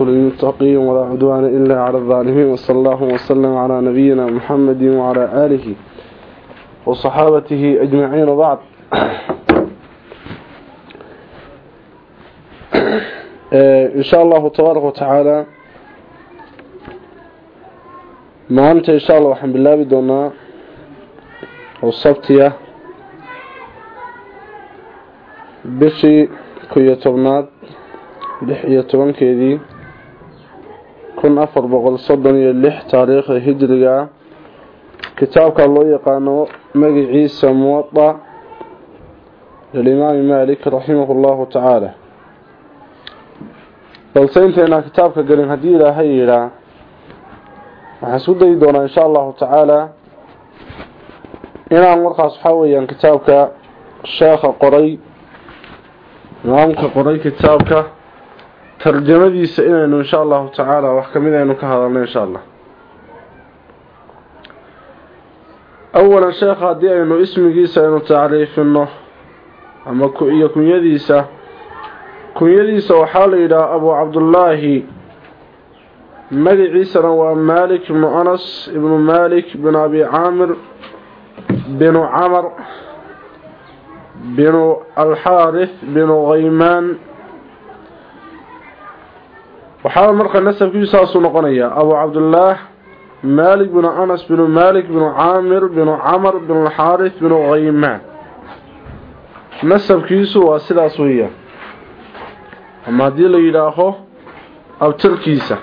للمتقين ولا عدوان إلا على الظالمين وصلى الله وسلم على نبينا محمد وعلى آله وصحابته أجمعين وبعد إن شاء الله تبارك وتعالى ما أنت إن شاء الله وحمد الله بدونا والصبتية بشي كي تبناد lix iyo tobankeedii kun afar boqol soddon iyo lix taariikhda hijriga kitaabka loo yaqaano magaciisa muwada lilimaami maalik raximahu llahu tacaala. Balse intaynaan kitaabka gelin haddii ilaahay yidhaa waxaan isku dayi doonaa insha allahu tacaala inaan markaas waxaa weeyaan kitaabka sheekha qoray imaamka qoray kitaabka tarjamadiisa inaynu insha allahu tacaala wax ka mid aynu ka hadalno insha allah. Awalan sheekha haddii aynu ismigiisa aynu tacriifino ama iyo kunyadiisa. Kunyadiisa waxaa la yidhaha abu cabdullaahi magaciisana waa malik ibnu anas ibnu malik binu abi caamir binu camar binu alxaarith binu khaymaan waxaa marka nasabkiisu saasuu noqonayaa abu cabdullaah maalik binu anas binu maalik binu caamir binu camar binu alxaarith binu khaymaan nasabkiisu waa sidaas weeyaan. Ama haddii la yidhaaho abtirkiisa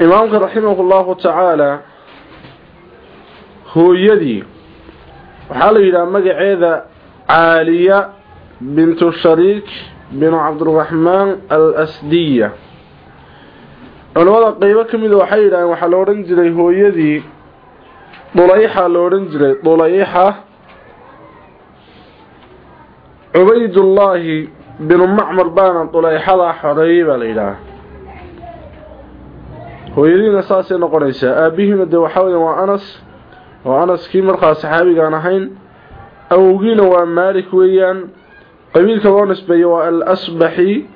imaamka raximahu llahu tacaala hooyadii waxaa la yidhaha magaceeda caaliya bintu shariik binu cabdiraxmaan al asdiya culimmada qeybo ka mida waxay yidhaaheen waxaa la odhan jiray hooyadii dulayxa la odhan jiray dulayxa cubaydullaahi binu macmar baana dulayxadaa xoreeyey baa la yidhaha. Hooyadiina saasay noqonaysaa. Aabihiina dee waxaa weya waa anas oo anaskii markaa saxaabigaan ahayn. Awowgiina waa maalik weeyaan qabiilka loo nisbeeye waa al asbaxi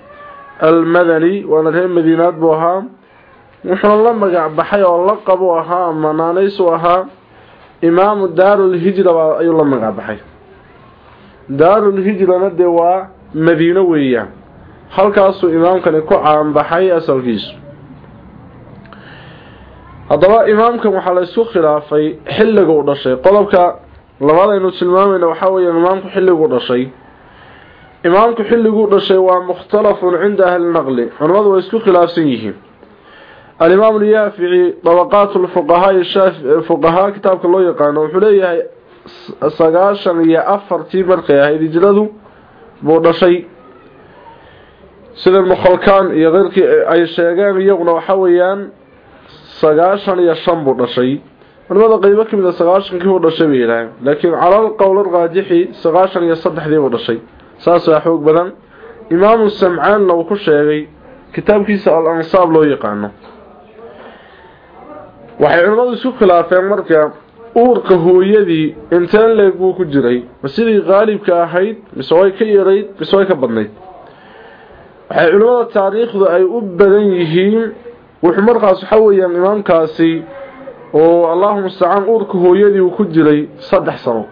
almadani waana reer madiinaad buu ahaa. Wuxuuna la magac baxay oo la qabu ahaa ama naanaysuu ahaa. Imaamu daarulhijra ayuu la magac baxay. Daarulhijrana dee waa madiino weeyaan. Halkaasuu imaamkani ku caanbaxay asalkiisu. Haddaba imaamkan waxaa la isku khilaafay xilliga u dhashay. Qodobka labadaynu tilmaamayna waxaa weeya imaamku xilligu dhashay imaamku xilliguu dhashay waa mukhtalafun cinda ahli naqli. Culimmadu way isku khilaafsan yihiin. Alimaam lyaafici dabaqaat lfuqahaa fuqahaa kitaabka loo yaqaano wuxuu leeyahay sagaashan iyo afartii markay ahayd hijradu buu dhashay. Sida mukhalkaan iyo keyrkii ay sheegeen iyaguna waxa weeyaan sagaashan iyo shan buu dhashay. Culimada qeybo ka mid a sagaashankii buu dhashay bay yidhaaheen laakiin calal qowl raajixi sagaashan iyo saddexdii buu dhashay saas waa xoog badan. Imaamu samcaanna uu ku sheegay kitaabkiisa al ansaab loo yaqaano. Waxay culimmadu isku khilaafeen marka uurka hooyadii inteen leeg ku jiray ma sidii qaalibka ahayd mise way ka yarayd mise way ka badnayd. Waxay culimmada taariikhdu ay u badan yihiin wuxuu markaas waxa weeyaan imaamkaasi oo allahu mustacaan uurka hooyadii uu ku jiray saddex sano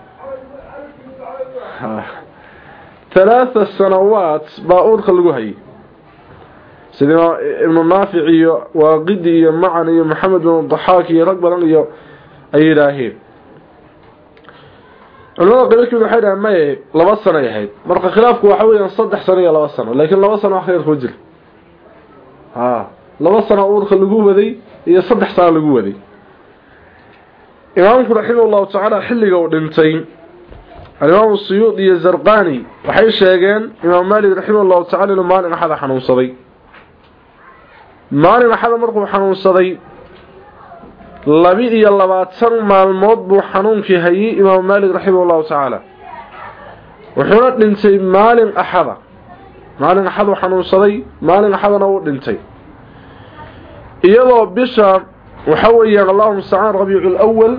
ثلاثة سنوات باورك lagu hayay sida ibn naafic iyo waaqidi iyo macan iyo maxamed bin dhaxaak iyo rag badan iyo ay yiraahdeen culimada qaybkooda waxay dhahaan may laba sano ahayd marka khilaafku waxa weeyaan saddex sano iyo laba sano laakiin laba sano wax khayr ku jira ha laba sano uurka lagu waday iyo saddex sano lagu waday imaamku raximahullahu tacaala xilliga uu dhintay alimaam suyuud iyo zarqani waxay sheegeen imaam maalik raximahullahu tacala inuu maalin axada xanuunsaday. Maalin axada markuu xanuunsaday labi iyo labaatan maalmood buu xanuunkii hayay imaam maalik raximahullahu tacaala wuxuuna dhintay maalin axada maalin axaduu xanuunsaday maalin axadana wuu dhintay. Iyadoo bisha waxa weeyaan allahuma mustacaan rabiicu lwal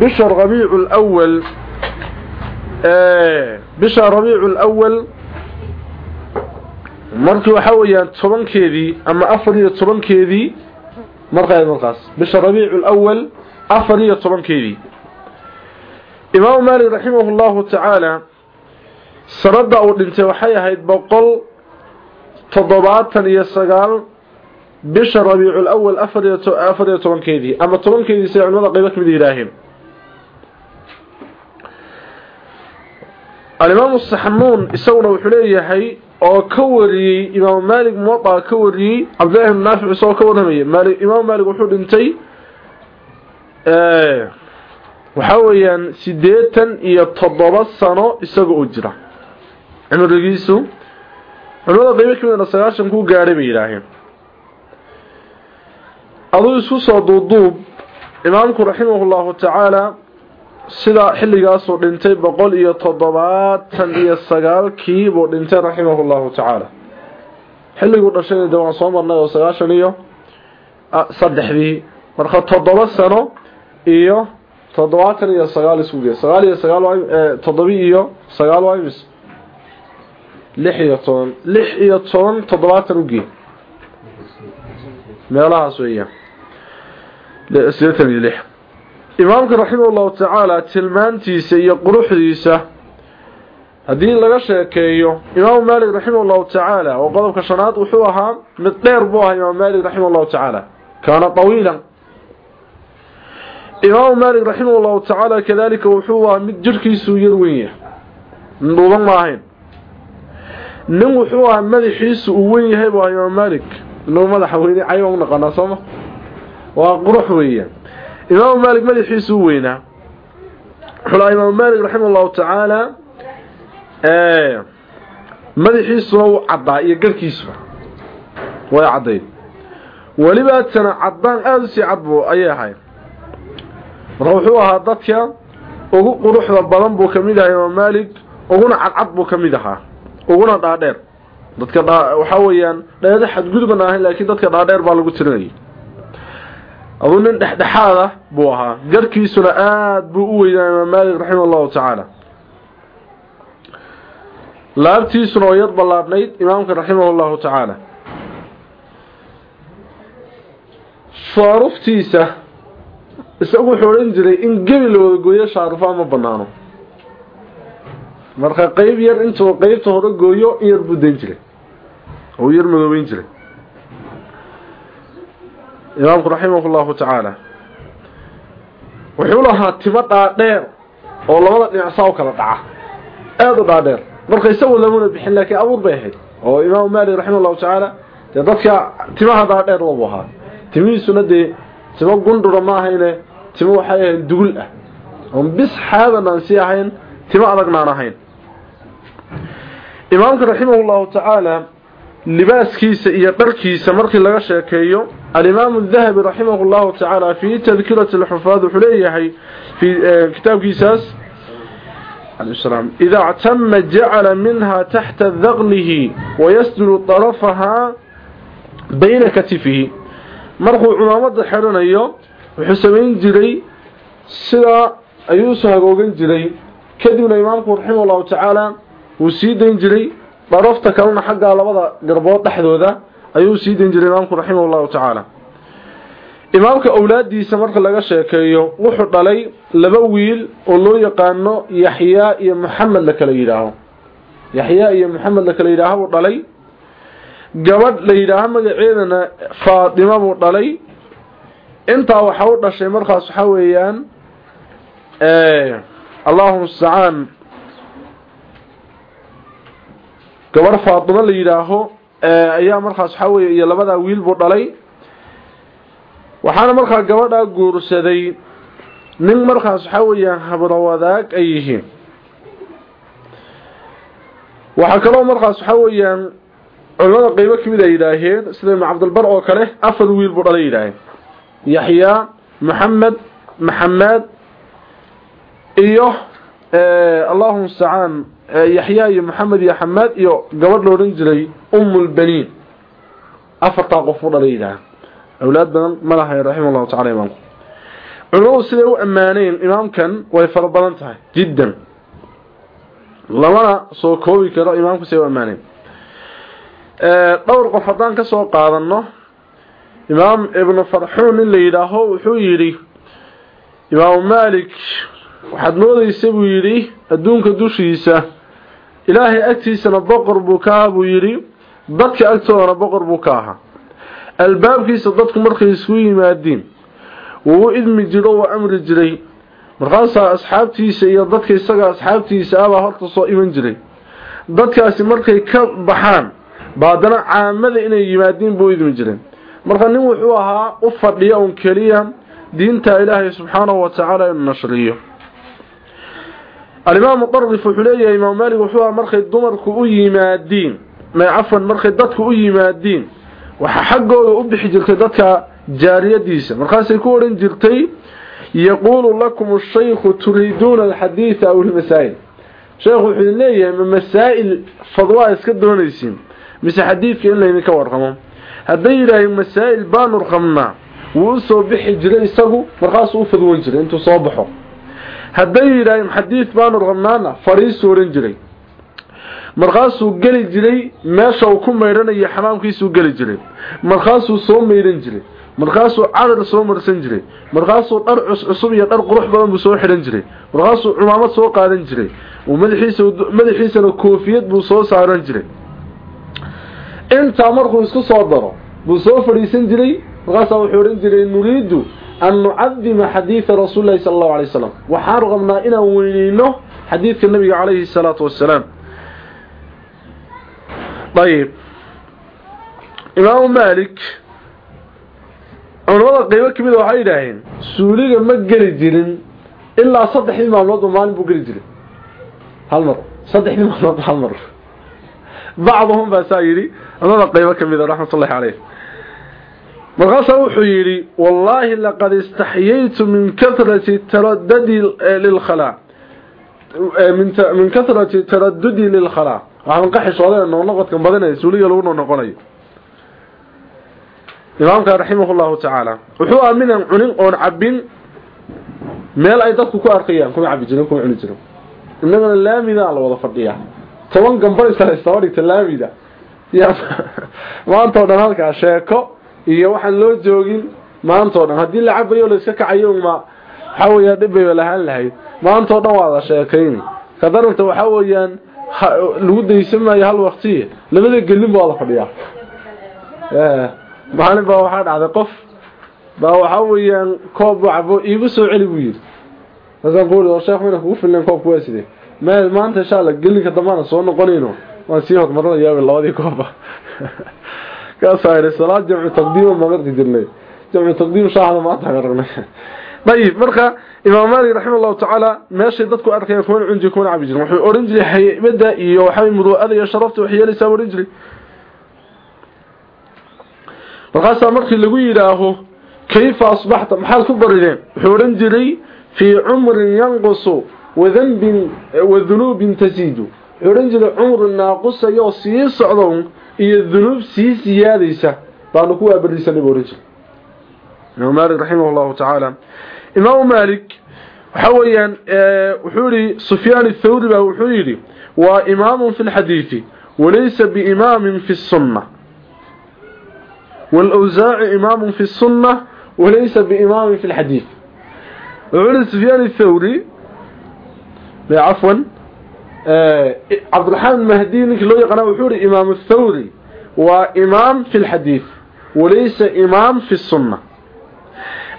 bisha rabiicu lwal bisha rabiicu lawal markii waxa weeyaan tobankeedii ama afar iyo tobankeedii markaa markaas bisha rabiicu lawal afar iyo tobankeedii. Imaamu maalik raximah llahu tacaala sanada uu dhintay waxay ahayd boqol toddobaatan iyo sagaal bisha rabiicu lawal afar iyo tobankeedii. Ama tobankeedii siday culimada qaybo ka mid yidhaaheen alimaamu saxnuun isaguna wuxuu leeyahay oo ka wariyey imaamu maalik muwaa ka wariyey cabdillahi bn naafic isagoo ka warramaya. Maali imaamu maalik wuxuu dhintay waxaa weeyaan siddeetan iyo toddoba sano isaga oo jira. Cimrigiisu culimada qaybo kamidna sagaashan ku gaadhay bay yidhaaheen aduu isku soo duuduub imaamku raximah llahu tacaala sida xilligaasuu dhintay boqol iyo toddobaatan iyo sagaalkii dhintay raximah llahu tacaala. Xilliguu dhashayna de waan soo marnay oo sagaashan iyo saddexdii marka toddoba sano iyo toddobaatan iyo sagaal isku gee sagaal iyo sagaal toddobi iyo sagaal waa imis. Lix iyo toban. Lix iyo toban toddobaatan ugee meelahaas weeyaan. Sideetan iyo lix imaamka raximah llahu tacaala tilmaantiisa iyo quruxdiisa haddii laga sheekeeyo imaamu maalik raximah llahu tacaala oo qodobka shanaad wuxuu ahaa mid dheer buu ahaa imaamu maalik raximah llahu tacaala kaana طawiilan imaamu maalik raximah llahu tacaala kadalika wuxuu ahaa mid jirhkiisuu yar weyn yahay dhuuban ma ahayn. Nin wuxuu ahaa madaxiisu uu wen yahay buu ahaa imaamu maalik inagu madaxa weyne cayba u naqanaa sooma waa qurux weeyaan imaamu maalik madaxiisu weynaa. Wuxuu lahaa imaamu maalik raximah llahu tacaala madaxiisuna wuu caddaa iyo garhkiisuba way caddayd welibaatana caddaan aada u sii cadbu ayay ahayd. Marka wuxuu ahaa dadka ugu quruxda badan buu ka mid ahaa imaamu maalik uguna cadcad buu ka mid ahaa. Uguna dhaadheer. Dadka waxaa weeyaan dheeda xadgudban ahayn laakiin dadka dhaadheer baa lagu tirinayay aduu nin dhexdhexaad ah buu ahaa. Garhkiisuna aada buu u weynaa imaam maalik raximah allahu tacaala. Laabtiisuna oo yad ballaadhnayd imaamka raximah allahu tacaala. Shaaruftiisa isagu wuxuu odhan jiray in gebi la gooyo shaarufaa ma banaano marka qeyb yar intuu qeybta hore gooyo in yar buu dayn jiray. Oo yar madoobeyn jiray imaamku raximah llahu tacaala wuxuu lahaa timo dhaadheer oo labada dhinac saa kala dhaca. Aada u dhaadheer. Marka isagu lamuna bixin laakiin abuur bay ahayd. Oo imaamu maalik raximah llahu tacaala dee dadka timaha dhaadheer wabu ahaa. Timihiisuna dee timo gundhura ma ahayne timo waxay ahayn dugul ah. Oon bis xaadan aan sii ahayn timo adagnaan ahayn. Imaamka raximah llahu tacaala libaaskiisa iyo dharkiisa markii laga sheekeeyo alimaamu dahabi raximah llahu tacaala fii tadkirati alxufaad wuxuu leeyahay fi kitaabkiisaas idaa اctama jacala minha taxta daqnihi wayasdulu طarafahaa bayna katifihi. Markuu cumaamada xidhanayo wuxuu samayn jiray sidaa ayuusu hagoogan jiray. Kadibna imaamku raximah llahu tacaala wuu sii dayn jiray dharafta kalena xaggaa labada garbood dhexdooda ayuu sii dayn jiray imaamku raximah llahu tacaala. Imaamka awlaadiisa marka laga sheekeeyo wuxuu dhalay laba wiil oo loo yaqaano yaxyaa iyo maxamed la kala yidhaaho. Yaxyaa iyo maxamed la kala yidhaaho buu dhalay. Gabadh la yidhaaho magaceedana faatima buu dhalay. Intaa waxa u dhashay markaas waxaa weeyaan allahuma mustacaan gabadh faatimo la yidhaaho ayaa markaas waxaa weeye iyo labadaa wiil buu dhalay. Waxaana markaa gabadhaa guursaday. Nin markaas waxaa weeyaan habro wadaag ay yihiin. Waxaa kaloo markaas waxaa weeyaan culimada qeybo ka mid ay yidhaaheen sida ibnu cabdilbar oo kale afar wiil buu dhalay yidhaaheen yaxyaa maxamed maxamed iyo allahuma mustacaan yaxyaa iyo maxamed iyo xamaad iyo gabadh la odhan jiray umulbaniin afartaa qof u dhalay yidhaaheen awlaad badan ma lahay raximah llahu tacala imaamku culimadu siday u ammaaneen imaamkan way fara badan tahay jiddan. Lamana soo koobi karo imaamku say u ammaaneen. Dhowr qof haddaan ka soo qaadano imaam ibnu farxuun in la yidhaaho wuxuu yidhi imaamu maalik waxaad moodaysa buu yidhi adduunka dushiisa ilaahay agtiisana boqor buu ka aha buu yidhi dadka agtoodana boqor buu ka ahaa. Albaabkiisa dadku markay isku yimaadiin wuu u idmi jiro waa amri jiray. Markaasaa asxaabtiisa iyo dadka isaga asxaabtiisa abaa horta soo iman jiray. Dadkaasi markay ka baxaan baadana caamada inay yimaadiin buu idmi jiray. Marka nin wuxuu ahaa u fadhiya un keliya diinta ilaahay subxaanahu wa tacaala inuu nashriyo alimaamu darif wuxuu leeyahay imaam maalik wuxuu ahaa markay dumarku u yimaadiin cafan markay dadku u yimaadiin waxaa xaggooda u bixi jirtay dadka jaariyadiisa. Markaasay ku odhan jirtay yaquulu lakum shaykhu turiiduuna alxadiida aw ilmasaa'il sheekhu wuxuu idin leeyahay ma masaa'il fadwaa iska doonaysiin mise xadiidka in laydinka warramo hadday yidhaaheen masaa'il baanu qabnaa wuu u soo bixi jiray isagu markaasuu u fadwan jiray intuu soo baxo hadday yidhaaheen xadiid baanu rabnaana fadhiisuu odhan jiray. Markaasuu geli jiray meesha uu ku maydhanayo xamaamkiisuu geli jiray. Markaasuu soo maydhan jiray. Markaasuu cadar soo marsan jiray. Markaasuu dhar cuscusub iyo dhar qurux badan buu soo xidhan jiray. Markaasuu cumaamad soo qaadan jiray. Madaxiisa madaxiisana koofiyad buu soo saaran jiray. Intaa markuu isku soo daro buu soo fadhiisan jiray. Markaasaa wuxuu odhan jiray nuriidu an nucadima xadiida rasuulilahi sala allahu alay wasalam waxaan rabnaa inaan weyneyno xadiidka nabiga calayhi salaatu wasalaam ayib imaamu maalik culamada qeybo ka mida waxay yidhaaheen suuliga ma geli jirin ilaa saddexdii maalmoodba maalin buu geli jiray. Hal mar. Saddexdii maalmoodba hal mar. Bacduhum baa saa yidhi culamada qeybo ka mida raxmatullahi caleyh markaasaa wuxuu yidhi wallaahi laqad istaxyaytu min karati taradudi lilkhalaa min karati taradudi lilkhalaa waxaan ka xishooday noqnoqodkan badanaya suuliga lagu noqonayo imaamka raximahullahu tacaala wuxuu midaan cunin oon cabin meel ay dadku ku arkayaan kuma cabi jirin kuma cuni jirin. Innagana laamida la wada fadhiyaa toban gambar isaba dhigta laamida maanta o dhan halkaa sheeko iyo waxaan loo joogin maanta o dhan. Haddii la cabayo la iska kacayo ma waxaa weeyaan dhibbayba lahaan lahayd. Maanta o dhan waa la sheekayni kadaranta waxaa weeyaan lagu daysan maayo hal waqtiye labada gelin baa la fadhiyaa. Maalin baa waxaa dhacday qof baa waxaa weeyaan koob cabo iigu soo celi buu yidhi. Markaan ku uri sheekh mayna kugu filneen koobku waa sidee? Maanta insha alla gelinka dambana soo noqonayno waan sii hormarinayaa labadii kooba salaad jamcu taqdiima ma marki jirnay. Jamcu taqdiim shaahda maanta aan aragnay ayib marka imaam maalik raxima allahu tacaala meeshay dadku arkayaan kuwana cunji kuwana cabi jirin. Wuxuu odhan jiray haybada iyo waxaa muruu'ada iyo sharafta wax yeelaysaa odhan jiray. Markaasaa markii lagu yidhaaho kayfa asbaxta? Maxaad ku barideen wuxuu jiray fii cumrin yanqusu wadanbin wadunuubin tasiidu wuxuu odhan jiray cumri naaqusayoo sii socdo iyo dunuub sii siyaadaysa baanu ku waabardiisanay buu oran jiray. Imaam maalik raximah llahu tacaala. Imaamu maalik waxa weeyaan wuxuu yidhi sufyaan athawri baa wuxuu yidhi waa imaamun fi lxadiidi walaysa biimaamin fi sunna. Wlwsaaci imaamun fi sunna walaysa biimaamin fi lxadiid wuxuu yihi sufyaan athawri cafwan آه عبد الرحمن المهدي لو يقنع وحوري إمام الثوري وإمام في الحديث وليس إمام في السنة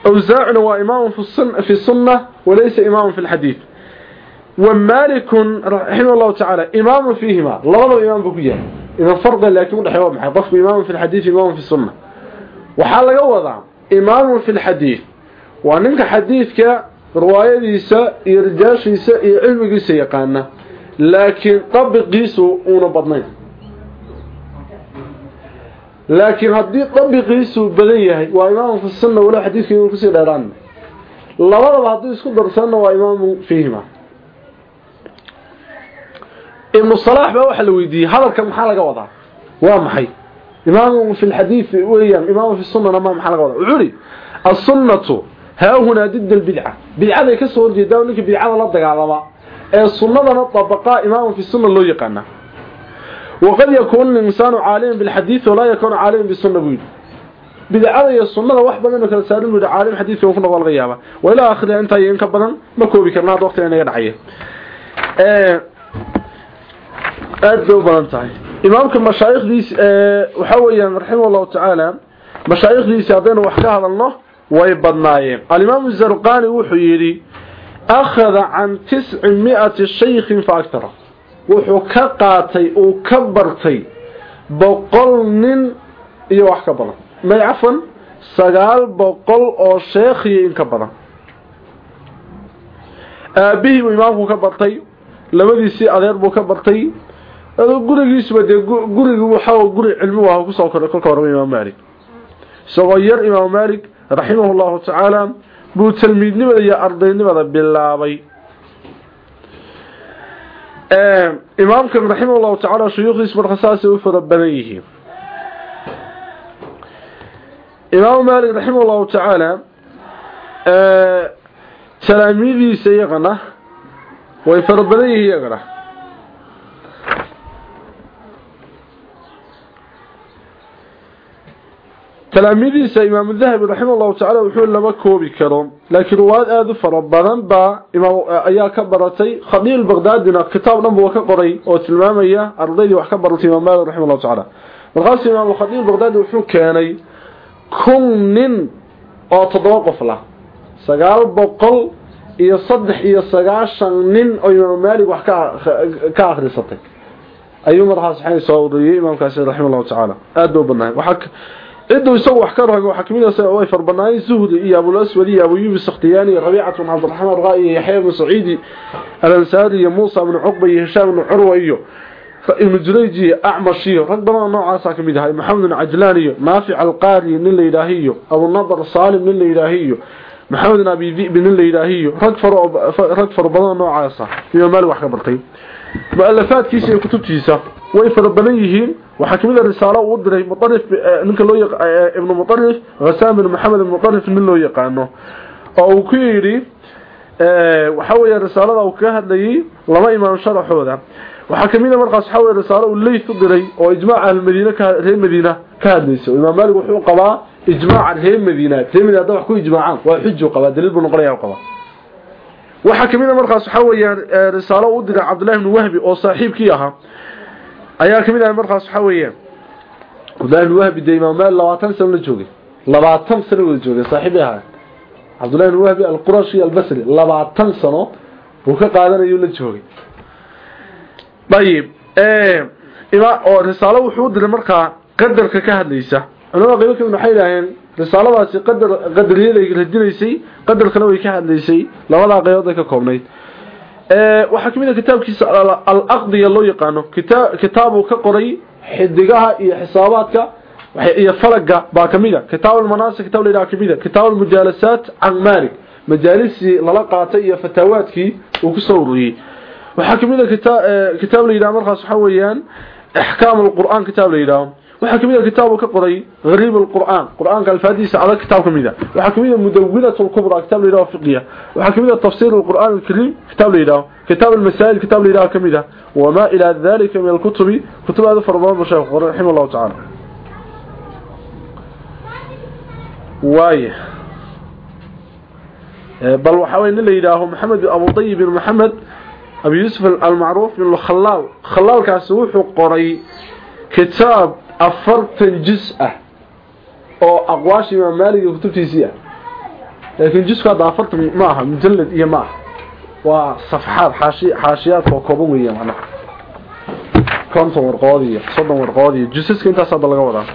أوزاعنا وإمام في السنة, في السنة وليس إمام في الحديث ومالك رحمه الله تعالى إمام فيهما الله إمام بكيان إذا فرق لكن دحوا maxay qofku imaam fi alhadith imaam fi sunnah waxa laga wadaa imaam fi alhadith waa ninka xadiidka riwaayadiisa iyo rijaashiisa iyo cilmigiisa yaqaana laakiin dabiqiisu uuna badnayn. Laakiin haddii dabiqiisu badan yahay waa imaamka sunna wala xadiidka inuu ku sii dheeraan. Labadaba haddii isku darsanna waa imaamu fiihima. Ibnu salaax baa waxaa la weydiiyey hadalka maxaa laga wadaa? Waa maxay? Imaamu fi lxadiid weeyaan imaamu fi sunnana ma maxaa laga wadaa? Wuxuu ihi assunnatu haa hunaa dida lbidca bidcaday ka soo ninka bidcada la dagaalama ee sunnadana dabaqaa imaaman fi sunna loo yaqaana waqad yakuunu linsaanu caaliman bilxadiid walaa yakuunu caaliman bisunna buu yidhi. Iyo sunnada wax badan oo kala saarin buu yidhi caalim xadiidka ku noqon laga waa ilaa akhriya intaa iyo in ka badan ma koobi karna hadda inaga dhacaya aad bay badan tahay. Imaamka mashaayikhdiisi waxa weeyaan raximah allahu tacaala mashaayikhdiisi haddaynu wax ka hadalno way badnaayeen. Alimaamu zarqani wuxuu yidhi akhada can tisci mi-ati shaykhin fa agtara wuxuu ka qaatay uu ka bartay boqol nin iyo wax ka badan may cafan sagaal boqol oo sheekhiyo in ka badan aabihii buu imaamku ka bartay labadiisii adeer buu ka bartay gurigiisuba dee gurigi waxa guri cilmi waa ku soo koray kolka horeba imaam maalik isagoo imaam maalik raximahu llahu tacaala buu talmiidnimada iyo ardaynimada bilaabay. Imaamkan raximah llahu tacaala shuyuukhdiis marka saasay u fara badan yihiin. Imaamu maalik raximah llahu tacaala talaamiidiisa iyagana way fara badan yihiin iyagana talaamiidiisa imaamu dahabi raximah llahu tacala wuxuu lama koobi karo laakiin ruwaad aada u fara badan baa ayaa ka baratay khadiil baqdaadina kitaab dhan buu ka qoray oo tilmaamaya ardaydii wax ka baratay imaam maalik raximah llahu tacala markaas imaam khadiil baqdaadi wuxuu keenay kun nin oo toddoba qof lah sagaal boqol iyo saddex iyo sagaashan nin oo imaam maalik wax ka akhrisatay. Ayuu markaas waxay soo ururiyey imaamkaasi raximah llahu tacaala aada buu badnaay waxaa ciduu isagu wax ka ragay waxa ka mid ah way farbanaayeen zuhdi iyo abul aswadi iyo abu yubis sakhtiyani rabiicatu bin abdurrahman ra'i iyo yahya bin saciidi al-ansari iyo muusa bin uqba iyo hisham bin urwa iyo ibn jurayj iyo acmash iyo rag badan noocaas ka mid ah maxamed bin ajlan iyo naafi al-qari nin la ilaahiyo abu nadr salim nin la ilaahiyo maxamed bin abi dhib nin la rag faro rag faro badan noocaas ah. Iyo maal wax ka bartay. Mu'alafaadkiisa iyo kutubtiisa way fara badan yihiin. Waxaa ka mid ah risaalo uu diray mutarif ninka loo yaqaan ibn mutarif ghassan bin maxamed ibn mutarif nin loo yaqaano. Oo uu ku ee waxa weeye risaalada uu ka hadlayay lama imaan sharaxooda waxaa ka mid ah markaas waxa weeye risaalo uu leeyth u diray oo ijmaac al-Madiina ka reer Madiina ka hadlayso. Imaam Maalik wuxuu qabaa ijmaac reer Madiina. Reer Madiina wax ku ijmaacaan waa xujo qabaa daliil buu noqonayaa qabaa. Waxaa ka mid ah markaas waxa weeye risaalo uu diray Abdullah ibn Wahbi oo saaxiibkii ahaa ayaa ka mid ah markaas waxa weeyaan. Abdullah Wahbi de Imam Malik 20 sano la joogay. 20 sano wada joogay saaxibi ahaa Abdullah Wahbi al-Qurashi al-Basri 20 sano uu ka qaadanayo la joogay. Dayib ee ima oo risaalo wuxuu diray markaa qadarka ka hadlaysa. Culimada qayb ka waxay lahayn risaaladaasi qadar qadariyada ay radinaysay qadarkana way ka hadlaysay. Labada qaybood ay ka koobnayd ee waxa ka mid ah kitaabkiisa al-aqdiya loo yaqaano. Kitaabu ka qoray xidigaha iyo xisaabaadka iyo falaga baa ka mid ah. Kitaab al-manasik kitaab leeyahay ka mid ah. Kitaab al-mujalasat an malik majalisi lala qaatay iyo fataawaadkii uu ku soo ururiyay waxaa ka mid ah kitaab la yiraahdo markaas waxa weeyaan ahkaam al-qur'an kitaab la waxa ka mid ah kitaabku ka qoray gariib alquraan quraanka alfadisa ala kitaab ka mid ah. Waxa ka mid ah mudawwinat alkubra kitaab leeyahay fiqiya waxa ka mid ah tafsir alquraan alkarim kitaab leeyahay kitaab almasail kitaab leeyahay ka mid ah. Wama ila dhalika min alkutubi. Kutubada farmaan mashaykh qoray rahimahullahu ta'ala way eh, bal waxa weyn leeyahay maxamed abu tayyib bin maxamed abu yusuf al-ma'ruf bin al-khallal. Khallal kaas wuxuu qoray kitaab afartan juz ah oo aqwaasha imaam maaliga kutubtiisii ah. Laakiin jusku hadda afartan ma aha mujallad iyo ma aha. Waa safxaad xaashi xaashiyaadka oo kooban weeye macnaha konton warqood iyo soddon warqood iyo jusaska intaas hadda laga wadaa.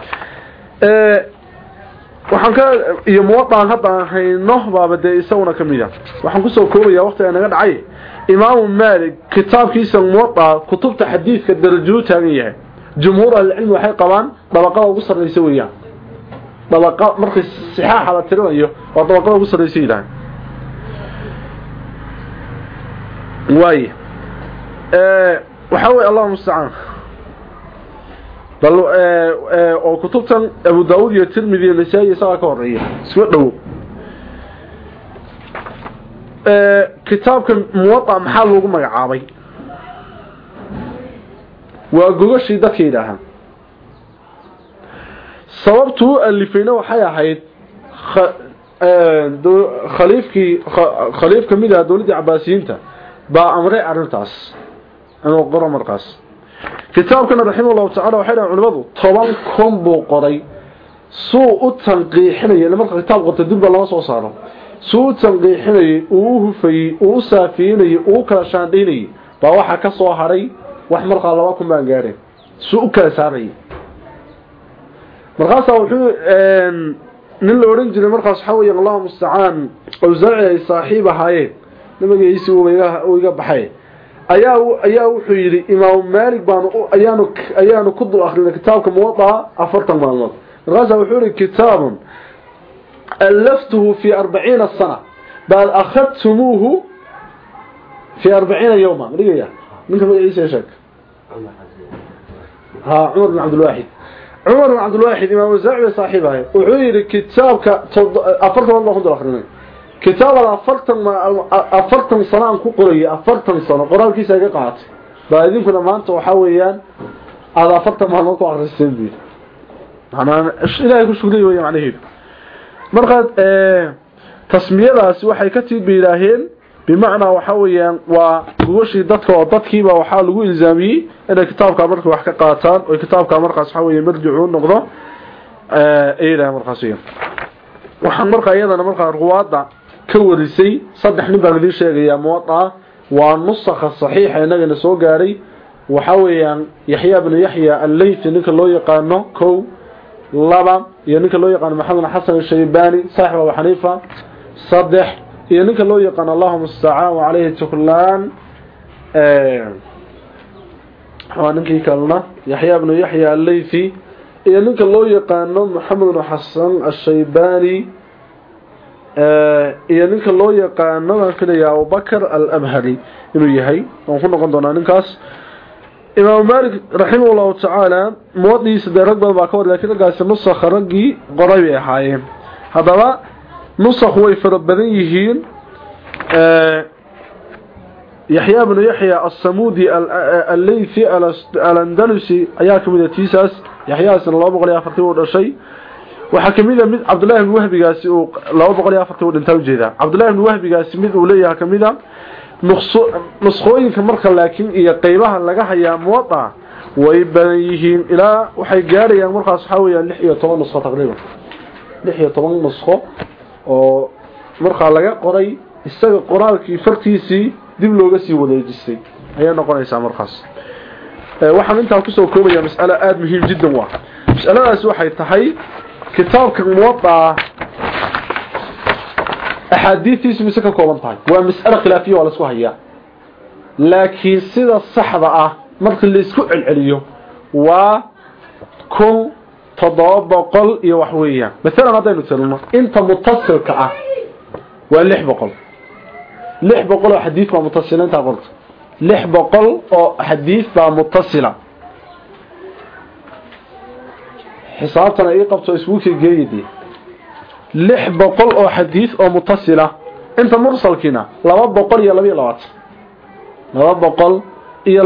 Ee waxaan ka iyo muwadaan hadda aan hayno baaba dee isaguna ka mid ah. Waxaan ku soo koobayaa waqtiga naga dhacay. Imaamu maalik kitaabkiisa muwadaa kutubta xadiidka darajuu taagan yahay jumhuur al-ilm waxay qabaan dabaqada ugu sareysa weeyaan. Dabaqa markii saxiixa la tirinayo waa dabaqada ugu sareysa ilaahay way ee waxa weey allah musta'an bal oo kutubtan Abu Daawud iyo Tirmidhi iyo Nasa'i isaga ka horreeya isku dhaw kitaabka muwada maxaa loogu magacaabay waa gogashii dadka yidhaahaan. Sababtu u alifayna waxay ahayd khaliifkii khaliif ka mid ah dowladdii cabaasiyiinta baa amray arrintaas inuu qoro markaas. Kitaabkana raximahullahu tacala waxay dhahan culimadu toban kun buu qoray. Suu u tanqiixinayay marka kitaab qorta dibba lama soo saaro. Suu u tanqiixinayay uu u hufayey uu u saafiinayay uu u kala shaandhaynayay baa waxaa ka soo hadhay wax markaa laba kun baan gaadheen suu u kala saarayay. Markaasaa wuxuu nin la odhan jiray markaas waxaa weya allahu mustacaan awsaaci ay saaxiib ahaayeen. Nabigiisi uu iga baxay. Ayaa ayaa wuxuu yidhi imaamu maalik baanu ayaanu ayaanu ku dul akrinay kitaabka muwadaa afartan maalmood. Markaasaa wuxuu yihi kitaabun alaftuhu fi arbaciina sana bal akhadtumuuhu fi arbaciina yawma. Madhigaya ninka magaciisa sheeg cumar bin cabdilwaaxid imaam wasaaci bay saaxiib ahay wuxuu yidhi kitaabka afartan maalmood baan ku dul akrinay kitaabada afartan afartan sano aan ku qorayay afartan sano qoraalkiisa iga qaatay baa idinkuna maanta waxaa weeyaan aada afartan maalmood ku akristeen bu ilaahay ku shugray wey macnaheedu. Markaad tasmiyadaasi waxay ka tiib bay yidhaaheen bimacnaa waxaa weeyaan waa gugashii dadka oo dadkiiba waxaa lagu ilzaamiyey inay kitaabkaa marka wax ka qaataan oo kitaabkaa markaas waxaa weeye marjicu noqdo ay yidhaaheen markaas waxaan markaa iyadana markaa ruwaada ka warisay saddex nin baan idiin sheegayaa muwadaa waa nusakha saxiixa inagana soo gaadhay waxaa weeyaan yaxya bnu yaxya alleythi ninka loo yaqaano kow laba iyo ninka loo yaqaano maxamed xasan shaybani saaxib abu xaniifa saddex iyo ninka loo yaqaano allahuma mustacaan wacalayhi tuklaan waa ninkii kalena yaxya bnu yaxya alleythi iyo ninka loo yaqaano maxamed bnu xasan ashaybani iyo ninka loo yaqaano baan filaya abubakr alabhari inuu yahay. Waan ku noqon doonaa ninkaas. Imaamu malik raximah llahu tacaala muwadiisa dee rag badan baa ka war laakiin raggaasi nusakha raggii qoray bay ahaayeen. Haddaba nusakhu way fara badan yihiin yaxya bnu yaxya asamudi alleythi alandalusi ayaa ka mid a tiisaas. Iyo afartii uu dhashay. Waxaa ka mid a mid cabdullahi bn wahbigaasi uu laba boqol iyo afartii uu dhintaa u jeedaa cabdullahi bn wahbigaasi mid uu leeyahay ka mid a nuskhooyinka marka laakiin iyo qeybaha laga hayaa muwada way badan yihiin ilaa waxay gaadhayaan markaas iyo toban nuskho taqriiban. Lix iyo toban nuskho oo markaa laga qoray isaga qoraalkii fartiisii dib looga sii wadeejistay ayay noqonaysaa markaas. Waxaan intaa ku soo koobaya mas'alo aada muhiim jiddan waa. Mas'aladaasi waxay tahay kitaabka muwadaa axaadiistiisu mise ka kooban tahay. Waa mas'alo khilaafiya waa la isku hayaa. Laakiin sida saxda ah marka la isku celceliyo waa kun toddoba boqol iyo wax weeyaan. Maalan haddaynu tirino inta mutasilka ah waa lix boqol. Lix boqol qabto isbuukii geeyadii lix boqol oo xadiid oo mutasila inta mursalkiina laba boqol iyo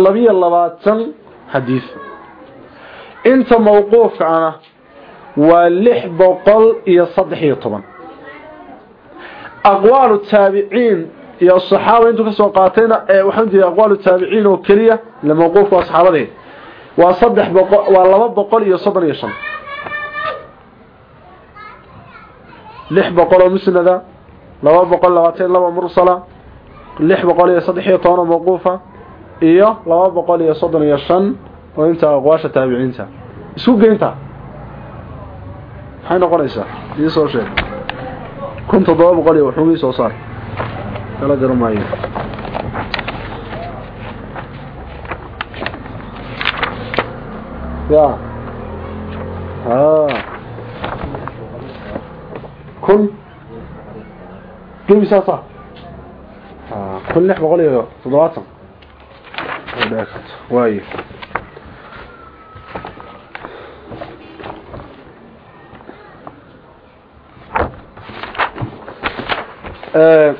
labiyo labaatan inta mawquufkaana waa lix boqol iyo saddex iyo toban. Aqwaalu taabiciin iyo saxaaba intuu ka soo qaatayna waxaan jeedaa aqwaalu taabiciin oo keliya ila mawquufka waa saxaabadee waa saddex boqol waa laba boqol iyo soddon iyo shan. Lix boqol oo musnada laba boqol labaatan laba mursala lix boqol iyo saddex iyo toban oo mawquufa iyo laba boqol iyo soddon iyo shan oo inta aqwaasha taabiciinta. Isku geynta. Maxay noqonaysaa? Ii soo sheeg. Kun toddoba boqol iyo waxuugii soo saar. Kala garan maayo. Ya. Ha kun. Gebi saasa. Kun lix boqol iyo toddobaatan. Waayo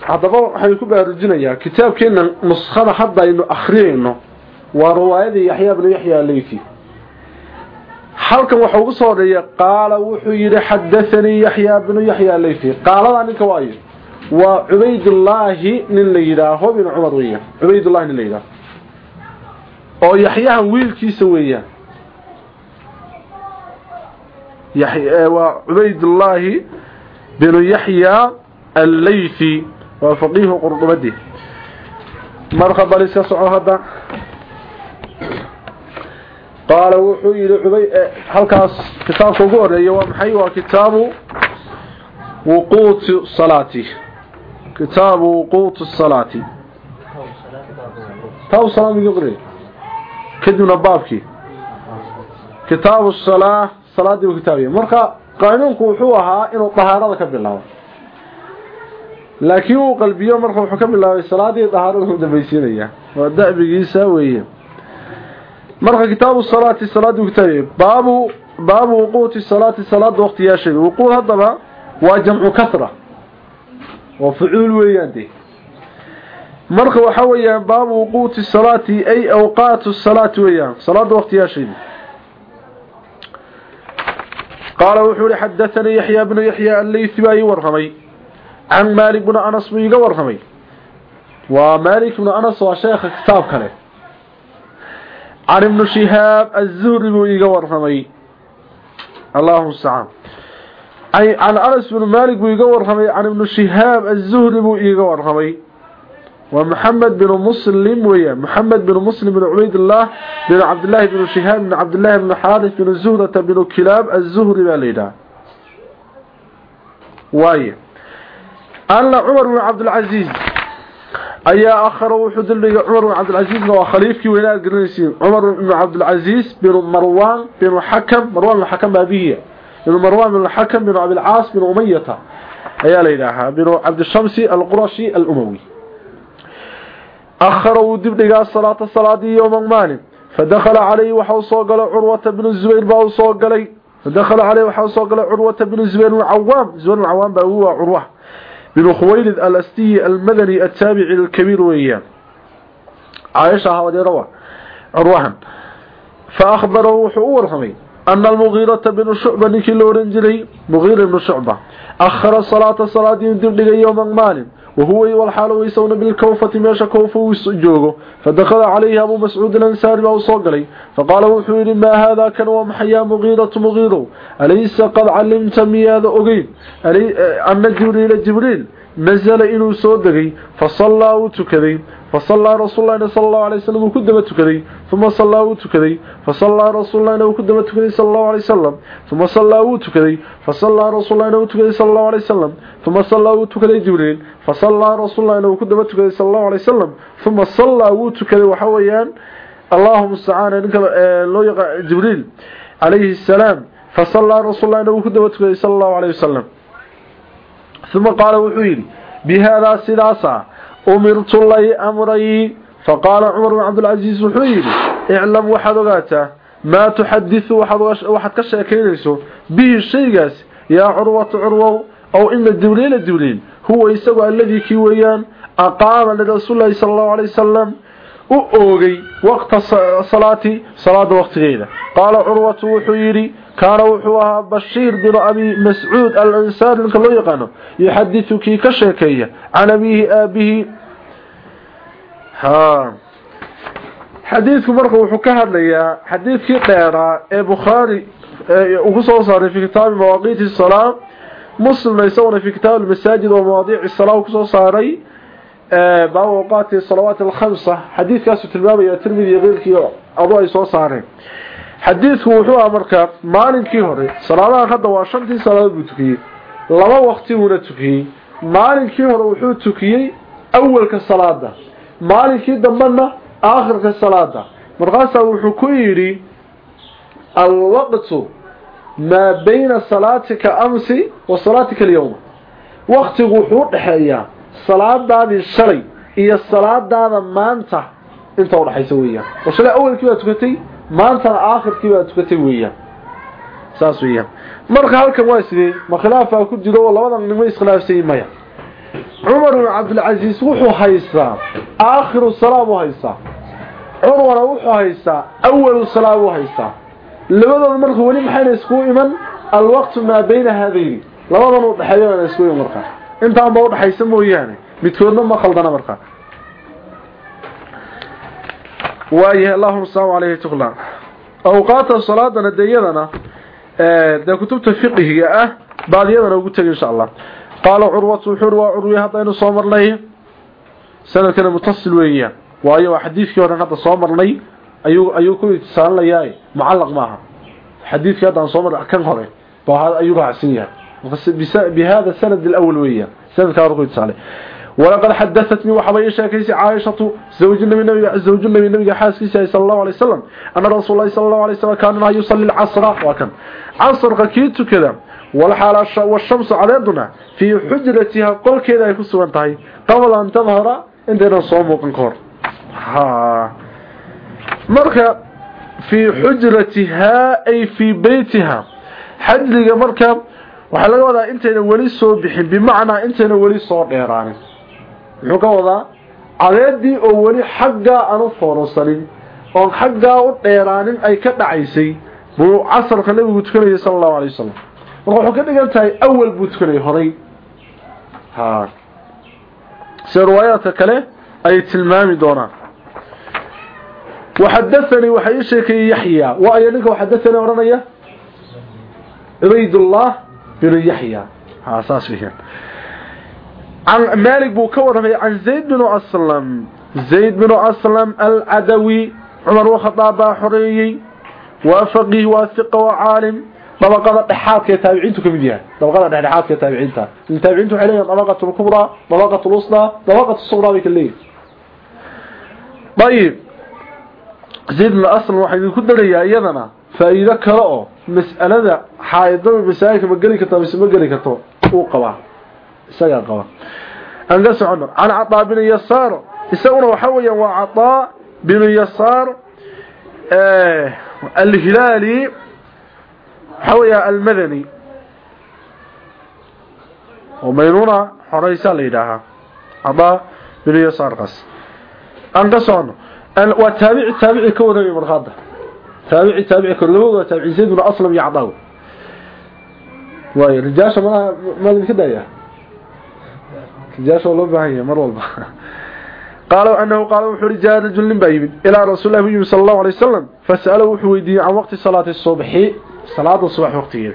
haddaba waxaynu ku baraarujinayaa kitaabkeena nuskhada hadda aynu akhriyayno waa riwaayadii yaxya bnu yaxya aleyfi halkan waxa ugu soo horreeya qaala wuxuu yidhi xadathanii yaxya bnu yaxya aleyfi qaaladaa ninka waayo waa cubaydullaahi nin la yidhaaho bin cumar weeyaan nin la oo yaxyahan wiilkiisa weeyaan waa cubaydullaahi binu yaxya bal iska soco hadda. Qaala wuxuu yidhi cubay halkaas kitaabka ugu horreeya waa maxay? Waa kitaabu wuquuti salaati. Kitaabu wuquuti salaati. Kitaabu salaamigi qori kadibna baabkii. Kitaabu salaa salaadii buu kitaabiya marka qaanuunku wuxuu ahaa inuu dahaarada ka laakiin uu qalbiyo marka wuxuu ka bilaabay salaadii dahaarada u dambaysiinaya. Waa da'bigiisa weeye. Marka kitaabu salaati salaadu kitaabay baabu baabu wuquuti salaati salaad waqtiyaasheeda wuquud hadaba waa jamcu kasra. Waa fucuul weeyaan marka waxa weeyaan baabu wuquuti salaati ay awqaatu salaati weeyaan salaada waqtiyaasheeda qaala wuxuu yidhi xadaanii yaxyaa bnu yaxyaa alleysi baa ii can maalik bni anas buu iiga warramay. Waa maalik bnu anas waa sheekha kitaab kale can ibnu shihaab azuhri buu iiga warramay. Allahu mustacaan can anas bnu maalik buu iiga warramay can ibnu shihaab azuhri buu iiga warramay. Waa maxamed bin muslim weeyaan maxamed bin muslim bin cubaydillah bin cabdillaahi binu shihaab bin cabdillaahi bnu xaaris binu zuhrata binu kilaab azuhri baa la yidhaha. Waaye عبد العزيز أي آخر وحد اللي عمر بن عبد العزيز هو خليفك وينال قرنسين عمر بن عبد العزيز بن مروان بن حكم مروان بن حكم بابيه بن مروان بن الحكم بن عبد العاص بن أمية أي ليلها بن عبد الشمسي القرشي الأموي أخروا دبدقى الصلاة الصلاة يوم مالك فدخل عليه وحو صوغل عروة بن الزبير باو صوغلي فدخل عليه وحو صوغل عروة بن الزبير العوام زبير العوام باو عروة بن خويلد الأستي المدني التابع الكبير وإياه عائشة هذا روى عروة فأخبره وحو خمي أن المغيرة بن شعبة نكي رنجلي مغيرة بن شعبة أخر الصلاة الصلاة دبدقى يوم مالك وهو والحال ويسون بالكوفة ماشا كوفة ويسجوغو فدخل عليه أبو مسعود الأنساري وصوغلي فقال وحوري ما هذا كان ومحيا مغيرة مغيرو أليس قد علمت مياذا أغيب أن جبريل جبريل نزل إنو سودغي فصلى وتكذي فصلى رسول الله صلى الله عليه وسلم وكدما تكذي ثم صلى وتكذي فصلى رسول الله وكدما تكذي صلى الله عليه وسلم ثم صلى وتكذي فصلى رسول الله وتكذي صلى الله عليه وسلم ثم صلى وتكذي جبريل فصلى رسول الله وكدما تكذي صلى الله عليه وسلم ثم صلى وتكذي وحويان اللهم استعان لو يقع جبريل عليه السلام فصلى رسول الله وكدما تكذي صلى الله عليه وسلم ثم قال وحيري بهذا سلاسة أمرت الله faqaala cumar bn cabdilcasiis wuxuu yidhi iclam waxaad ogaataa maa tuxadisu waxaad ka sheekaynayso bihi shaygaas yaa curwata curwow ow ina dibliila dibliil huwa isagu alladii kii weeyaan aqaama lirasuulilahi sala allahu alay wasalam u oogay waqta salaati salaada waqtigeeda qaala curwatu wuxuu yidhi kaana wuxuu ahaa bashiir binu abi mascuud al ansaari ninka loo yaqaano yuxadisu kii ka sheekeeya can abiihi aabihi ها حديثك مركب وحكاها ليا حديثك قيرا بخاري وقصوا صار في كتاب مواقيت الصلاة مسلم يسون في كتاب المساجد ومواضيع الصلاة وقصوا صاري باب اوقات الصلوات الخمسة حديث كاسو تلباب يا ترمذي غيرك أضوء يسو صاري xadiidku wuxuu ah markaa maalinkii hore salaadaha hadda waa shantii salaadood buu tukiyey laba waqti buuna tukiyey maalinkii hore wuxuu tukiyey awalka salaada maalinkii dambena aakhirka salaada. Markaasaa wuxuu ku yidhi alwaqtu maa bayna salaatika amsi wa salaatika alyawma waqtigu wuxuu udhaxeeyaa salaadaadii shalay iyo salaadaada maanta inta udhaxaysa weeyaan. Oo shalay awalkii baa tukatay maantana aakhirkii baa tukatay weeyaan. Saas weeyaan. Marka halkan waa sidee? Ma khilaafaa ku jiro oo labadan nimo iskhilaafsay maya cumar ibn cabdilcasiis wuxuu haystaa aakhiru salaa buu haystaa. Curwana wuxuu haystaa awalu salaa buu haystaa. Labadooda marka weli maxayna iskugu iman alwaqtu maa bayna haadayni. Labadan u dhexeeyo ana iskugu iman markaa intaanba udhexaysa mooyaane midkoodna ma khaldana markaa waayahay allahuma salaamu caleyhi tukla awqaata salaadana dee iyadana dee kutubta fiqihiga ah baad iyadana ugu tegay insha allah qaala curwatu wuxuu uri waa curwiye haddaynu soo marnay sanadkana mutasil weeyaan waayo waa xadiidkii horen hadda soo marnay ayuu ayuu ku itisaalinayaa mucallaq maaha xadiidkii hadda aan soo marnay kan hore baa ayuu raacsan yahay bihada sanad alawal weeyaan sanadka hore ku itisaalay ولقد حدثتني وحبي شاكيسي عائشة زوج النبي النبي زوج النبي النبي حاسكيسي صلى الله عليه وسلم أن رسول الله صلى الله عليه وسلم كان يصلي العصر وكان عصر قكيت كذا washamsu cadeeduna fii xujratiha qolkeeda ay ku sugan tahay qabla an tadhara intaynan soo muuqan ka hor. Marka fii xujratihaa ay fii beytiha xajliga marka waxaa laga wadaa intayna weli soo bixin bimacnaa intayna weli soo dheeraanin. Muxuu ka wadaa? Cadeedii oo weli xaggaa aan u foorosanin oon xaggaa u dheeraanin ay ka dhacaysay buu casarka nabigu tukanayay sala allahu alay wasalam marka wuxuu ka dhigan tahay awal buu tukanayay horay ha sida riwaayaadka kale ayay tilmaami doonaan waxadathanii waxaa ii sheekeeyey yaxya wa aya ninka waxadathanii odhanaya cubaydullah بن يحيى ها اساس فيه عن مالك بو كورمي عن زيد بن اسلم زيد بن اسلم العدوي عمر وخطاب حريي وفقيه وثقه وعالم طبقة دحاتك تابعينته كم ديها طبقة اللي تابعين تو عليها طبقة الكبرى طبقة الوسطى طبقة الصغرى بكلي طيب. زيد من الأصل واحد يكون دريا ايدنا فإذا كلو مسألة حايده بسايك مقلي كتاب اسمقلي كتو وقبا اسغا قبا هندس عمر. على عطاء بن يسار. يسونه وحويا وعطاء بن يسار. آه، الهلالي. weeyaa almadani oo maynuuna xoreysaa la yidhaahaa cataa binu yasaarkaas aan ka socono waa taabici taabici ka waramay markaada تابعي تابعي كلهم تابعي زيد بن أسلم يعطاه واي رجاشة ما ما اللي كده يا رجاشة والله بهاي مر والله قالوا أنه قالوا رجال رجل بايب إلى رسول الله صلى الله عليه وسلم فسألوا حويدي عن وقت صلاة الصبح صلاة الصبح وقتها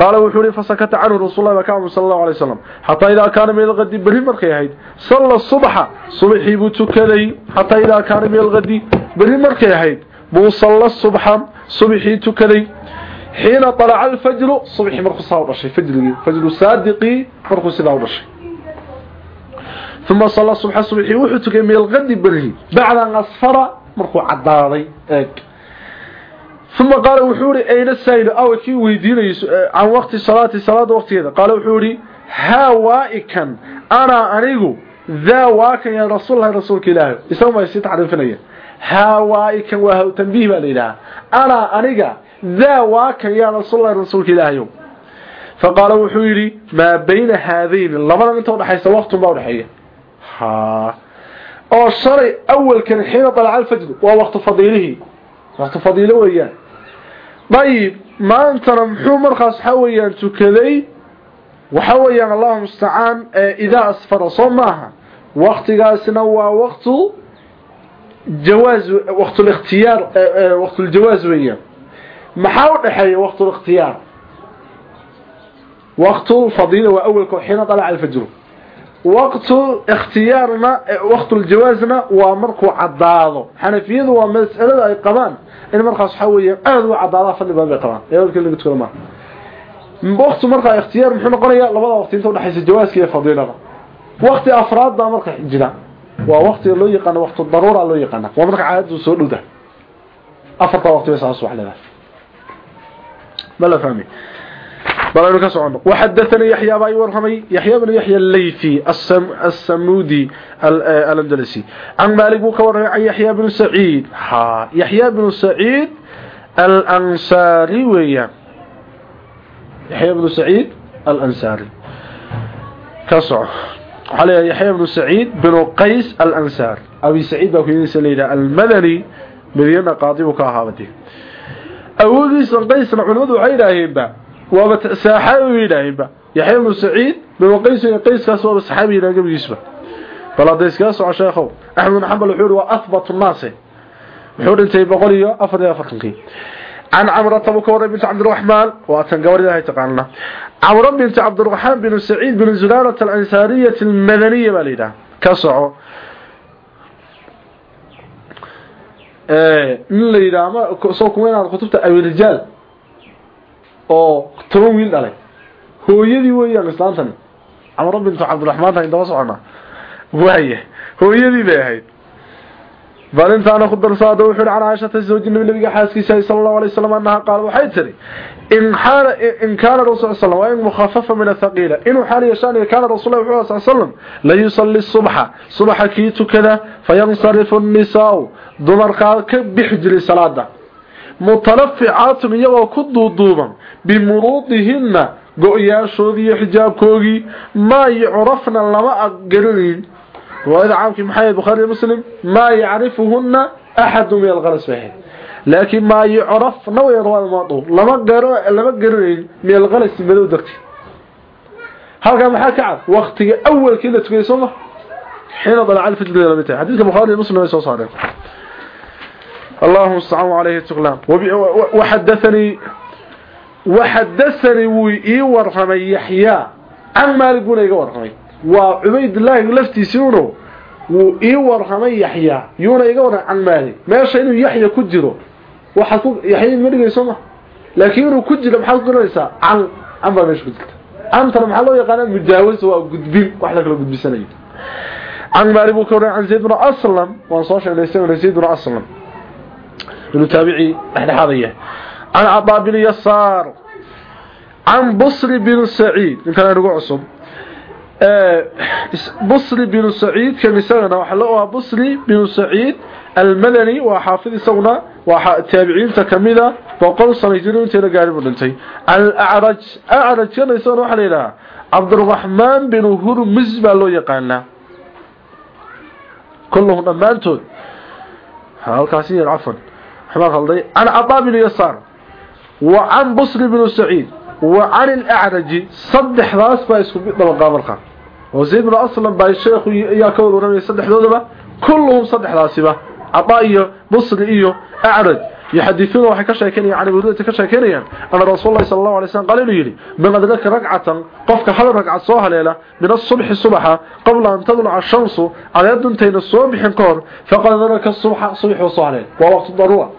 قال وحوري فسكت عنه رسول الله وكان صلى الله عليه وسلم حتى إذا كان من الغد بري مركي هيد صلى الصبح صبحي بتكلي حتى إذا كان من الغد بري مركي هيد بوصل الصبح صبحي تكلي حين طلع الفجر صبحي مرخو صاو دشي فجر فجر صادقي مرخو سيداو دشي ثم صلى الصبح صبحي وحو تكي من الغد بري بعد ان اصفر مرخو عدادي اك ثم قال وحوري اين السائل او كي ويدين عن وقت صلاه صلاه وقتها قال وحوري ها وائكا انا انيغو ذا واكن يا رسول الله رسولك الله يسوي ما يسيت عرفنيه هاوائكا وهو تنبيه بالإله أنا أنيقا ذا واكا يا رسول الله رسولك إلهي فقال وحويري ما بين هذين لمن انت ودحيس وقت ما ودحيه ها oo shalay awalkan xiina طلع الفجر waa waqti fadiilihi waqti fadiilo weeyaan dayib maantana muxuu markaas waxa weeyaan tukaday? Waxa weeyaan allahuma mustacaan idaa asfara soo maaha. Waktigaasna waa waqtu jawaaz waqtu ikhtiyaar waqtu ljawaaz weeyaan. Maxaa u dhexeeya waqtu likhtiyaar waqtu lfadiila waa awalka xiina dalaca alfajru. وقت اختيارنا وقت الجوازنا ومركو عضاضو حنفيده ومساله اي قبان ان مرخص حويه aad u cadaada fadli baa qabaan ee walkii lagu tukado وقت مرخا اختيار muxuu noqonayaa labada waqti inta u dhaxaysa jawaaska iyo fadiilada waqti afraad baa marka jira waa waqti loo yaqaan waqti daruura loo yaqaan waa marka caadadu soo dhowda afarta waqti baa saas wax leedahay bala fahmi bala ka socono وحدثني يحيى باي ورحمي يحيى بن يحيى الليثي السم السمودي الاندلسي عن مالك بن كور عن يحيى بن سعيد ها يحيى بن سعيد الانصاري ويا يحيى بن سعيد الانصاري كسر علي يحيى بن سعيد بن قيس الأنسار أبي سعيد بن قيس المدني مدينة قاضي waaba saxaabi yidhaahimba yaxya ibnu saciid baywaqiys qayskaas waaba saxaabi yidhaha gabigiisba bal hadday iskaga soco sheekhow axmed xambal wuxuu yihi waa naase wuxuu dhintay boqol iyo afar iyo afartankii can camrata buu ka warray bint cabdiraxmaan waa tan gabadh ilaahay taqaanana. Camro bint cabdiraxmaan binu saciid binu zuraarata alansaariyati almadaniya baa ka soco. Nin la yidhaha ama soo kuma inaad kutubta awirijaal oo toban wiil dhalay. Hooyadii weeyaan islaantani camro bintu cabdiraxmaan tahay daba socona waaya hooyadii bay ahayd. Bal intaana ku darsaado wuxuu can caaishata zawji nabi nabiga xaaskiisa sala allahu alay wasalam qaal waxay tiri in xaala in kaana rasul sallam waa in mukhafafa min athaqiila inuu xaal yeeshaan kaana rasuulullahi wuxuu sallallahu sallam la yusalli subha subha kii tukada fayansarifu an-nisaa dumarka ka bixi salaada mutalaficaatun iyagoo ku duuduuban بمروضهن قؤيا شوذي حجاب كوغي ما يعرفن لما أقرين وإذا عامك محايا بخاري المسلم ما يعرفهن أحد من الغرس بحي لكن ما يعرف نوع رواه المعطوب لما أقرين من الغرس بلودكت هذا كان محاكا وقت أول كده تقريس الله حين ضل عالفة الدولة حديث بخاري المسلم ليس وصاري اللهم استعاموا عليه التقلام وحدثني وحدثني وإي ورحمي يحيى عن مالك بن إيقا ورحمي وعبيد الله لفتيسونه wuu ii warramay yaxya yuuna iga waran can maali meesha inuu yaxya ku jiro waxaad ku yaxya ma dhigayso ma laakiin inuu ku jiro maxaad ku garanaysaa can can baa meesha ku jirta cantana maxaa loo yaqaanaa mujaawis waa gudbin wax la kala gudbisanayo can maali buu ka waran can zayd bnu aslam waan soo sheegnay isagana zayd bnu aslam inuu taabici dhexdhexaadaya can cabaa bin yasaar can busri bin saciid ninkan nagu cusub busri binu saciid kan isagana waxaa la ogaa busri binu saciid almadani waa xaafid isaguna waa taabiciinta kamida boqol sano jiro inteena gaari buu dhintay alacraj acrajkana isagana waxaa la yidhahaa cabdiraxmaan bin hurmuz baa loo yaqaanaa kulluhum dhammaantood halkaasi yar cafan xmaa halday can cadaa bin yasaar wa can busri binu saciid وعن الأعرج صدح راس بايسكو بيطلب مرخا وزيد بن أصلا باي الشيخ يا كول ورمي صدح ذوذبا كلهم صدح راسبا عطائية بصر إيو أعرج. يحدثون وحي كشاكيني عن بردة كشاكيني. أن رسول الله صلى الله عليه وسلم قال له من أدرك ركعة قفك حل ركعة صوها ليلة؟ من الصبح الصبح قبل أن تطلع الشمس على يد انتين الصبح كور فقد ذلك الصبح صبح وصوها ليلة. ووقت الضروة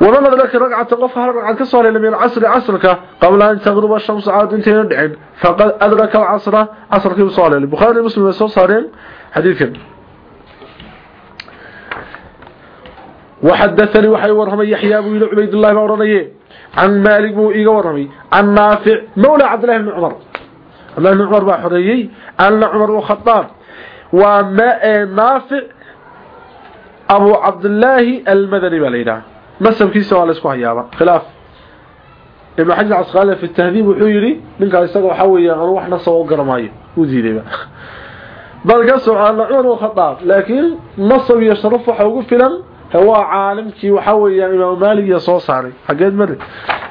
ومن أدرك ركعة قفها ركعة كصوها ليلة من العصر عصرك قبل أن تغرب الشمس عاد انتين الدعين فقد أدرك العصر عصر كيف صوها ليلة بخاري مسلم يسوى صارين حديث. كده وحدثني وحي ورمي يحيى بن عبيد الله بن عن مالك بن إيغا ورمي عن نافع مولى عبد الله بن عمر. عبد الله بن عمر با خريي ان عمر وخطاب وما نافع أبو عبد الله المدني بليدا masabkiisa waa la isku hayaaba. Khilaaf. Ibn xajar casqaali fi tahdiib wuxuu yidhi ninkaa isaga waxaa weeye anu wax nasaba u garamaayo uu diidayba. Bal ka socaan cumar bn khadaab laakiin nasab iyo sharaf waxa ugu filan waa caalimkii waxa weeyaan imaamu maaligiya soo saaray. Xageed male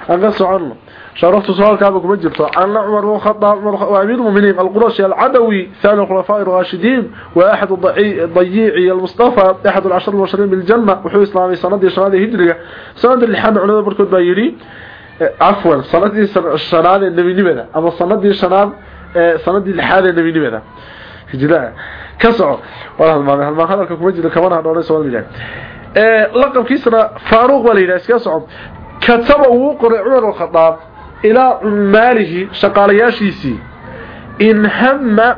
aan ka soconno sharaftu su'aalkaaba kuma jirto. Anna cumar bin khadaab waa amiir mu'miniin al-qurashi al-adawi sani khulafa'i rashidin wa ahad ad-dayi'i al-mustafa ahad al-ashr al-mushirin bil janna wuxuu islaamay sanadii shanaad ee hijriga. Sanadii lixaad culimada barkood ba yiri eh, afwan sanadii shanaad nabinimada ama sanadii shanaad sanadii lixaad nabinimada hijriga kaso walaal maamay halma hadalka kuma jiro kabana hadhoolay soo ee laqabkiisana faaruq baa la yidhaha iskaga kataba uu qoray cumar alkhadaab ilaa cummaalihi shaqaalayaashiisii. In hamma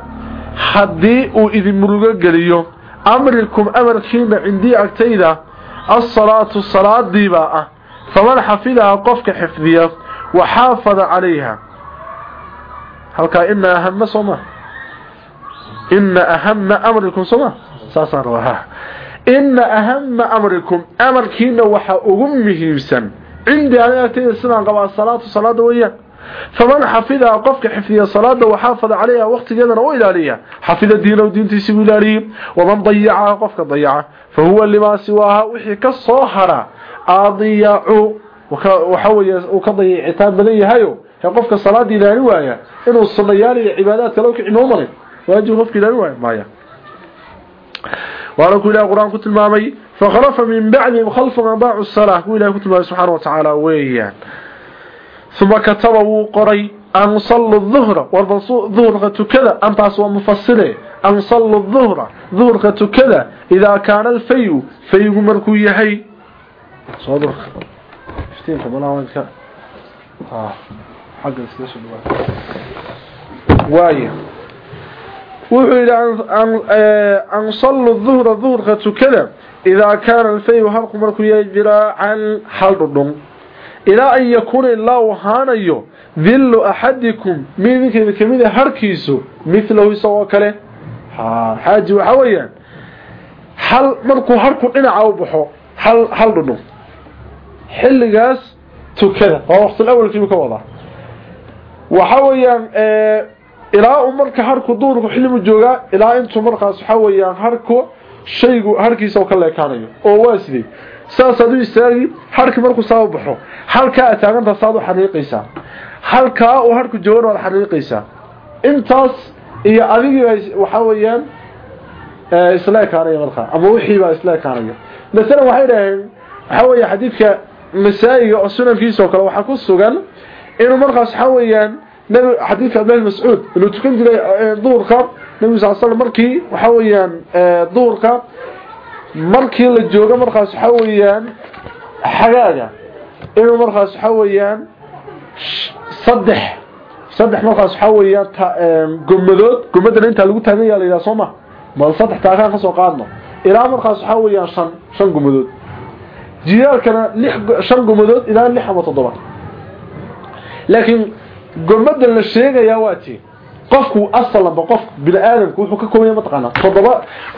haddii uu idin murugo geliyo amrikum amarkiina cindii agtayda asalaatu salaadii baa ah. Faman xafidaha qofka xifdiya waxaafada calayha. Halkaa ina ahama sooma ina ahama amrikum sooma saasaan rabaa ina ahama amrikum amarkiina waxaa ugu muhiimsan cindii anigatayda sidaan qabaa salaatu salaada weeyaan faman xafidaa qofka xifdiya salaada waxaafada calayha waqtigeedana u ilaaliya xafida diinow diintiisi u ilaaliye waman dayacaha qofka dayaca fa huwa limaa siwaaha wixii ka soo hara aadiyacu waxa weeye uu ka dayicitaan badan yahayo ee qofka salaada ilaali waaya inuu sunayaal iyo cibaadaad kale u kicin u marin waajib qofka ilaali waaya waana ku ilaahay quraan ku tilmaamay fakhalafa min bacdihim khalfun adaacu salaah ku ilaahay ku tilmaamay subxaana wa tacaala weeyaan uma kataba wuu qoray an sallu duhra warba duhurka tukada antaas waa mufasile an sallu duhra duhurka tukada idaa kaana alfayu faygu markuu yahay soo durka iftiinka balaawanka xagga iskaga soo dhawaa waaya wuxuu yidhi an sallu duhra duhurka tukada. Idaa kaana alfayu halku markuu yahay jiraacan hal dhudhun. Ilaa an yakuuna ilaa uu ahaanayo dillu axadikum midinkeeda kamida harkiisu milahu isagoo kale. Xaaji waxaa weeyaan hal markuu harku dhinaca u baxo hal hal dhudhun. Xilligaas tukada waa waqtil awalkiibu ka wadaa waxa weeyaan ilaa uu marka harku duurku xillimu joogaa ilaa intuu markaas waxa weeyaan harku shaygu harkiisa ka leekaanayo oo waa sidee? Saas aad u istaagi harkii markuu saa u baxo halkaa ataaganta saad u xariiqaysaa. Halkaa uu harku joogana waad xariiqaysaa. Intaas iyo adigii waxa weeyaan isla ekaanaya markaa ama wixii baa isla ekaanaya masalan waxay dhaheen waxa weeye xadiidka masaa'iga oo sunankiisa oo kale waxaa ku sugan inuu markaas waxa weeyaan nabi xadiidka abdullah mas'uud inuu tukan jiray duhurka nabi sallallahu markii waxa weeyaan duhurka markii la joogo markaas waxa weeyaan xagaaga inuu markaas waxa weeyaan saddex saddex markaas waxa weeyaan gomadood gomadana inta lagu taagan yahay la sooma mal saddex taagan ka soo qaadno. Ilaa markaas waxa weeyaan shan shan gomadood jiyaalkana lix shan gomadood ilaa lix ama toddoba laakiin gomada la sheegayaa waa tii qofku asalanba qof bini aadamku wuxuu ka kooban yahay mataqaana toddoba